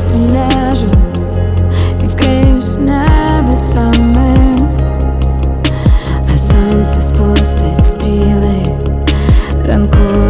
Ось ляжу і вкриюсь небесами, а сонце спустить стріли ранкового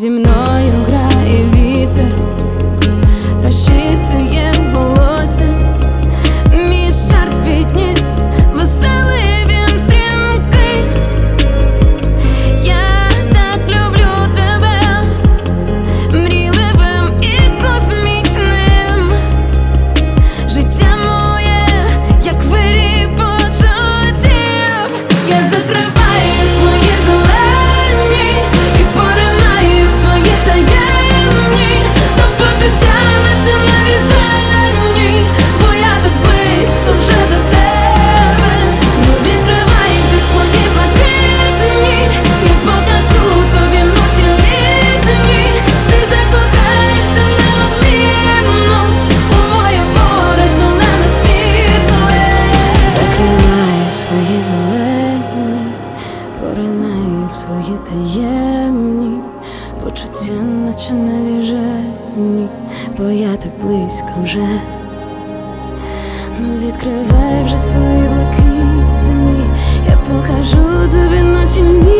Зі мною грає вітер, розчісує волосся, мій шарф підніс, веселий він стрімкий. Я так люблю тебе, мрійливим і космічним. Життя моє, як вирій почуттів Я закриваю наче навіжені, бо я так близько вже. Ну відкривай вже свої блакитні, я покажу тобі ночі ні.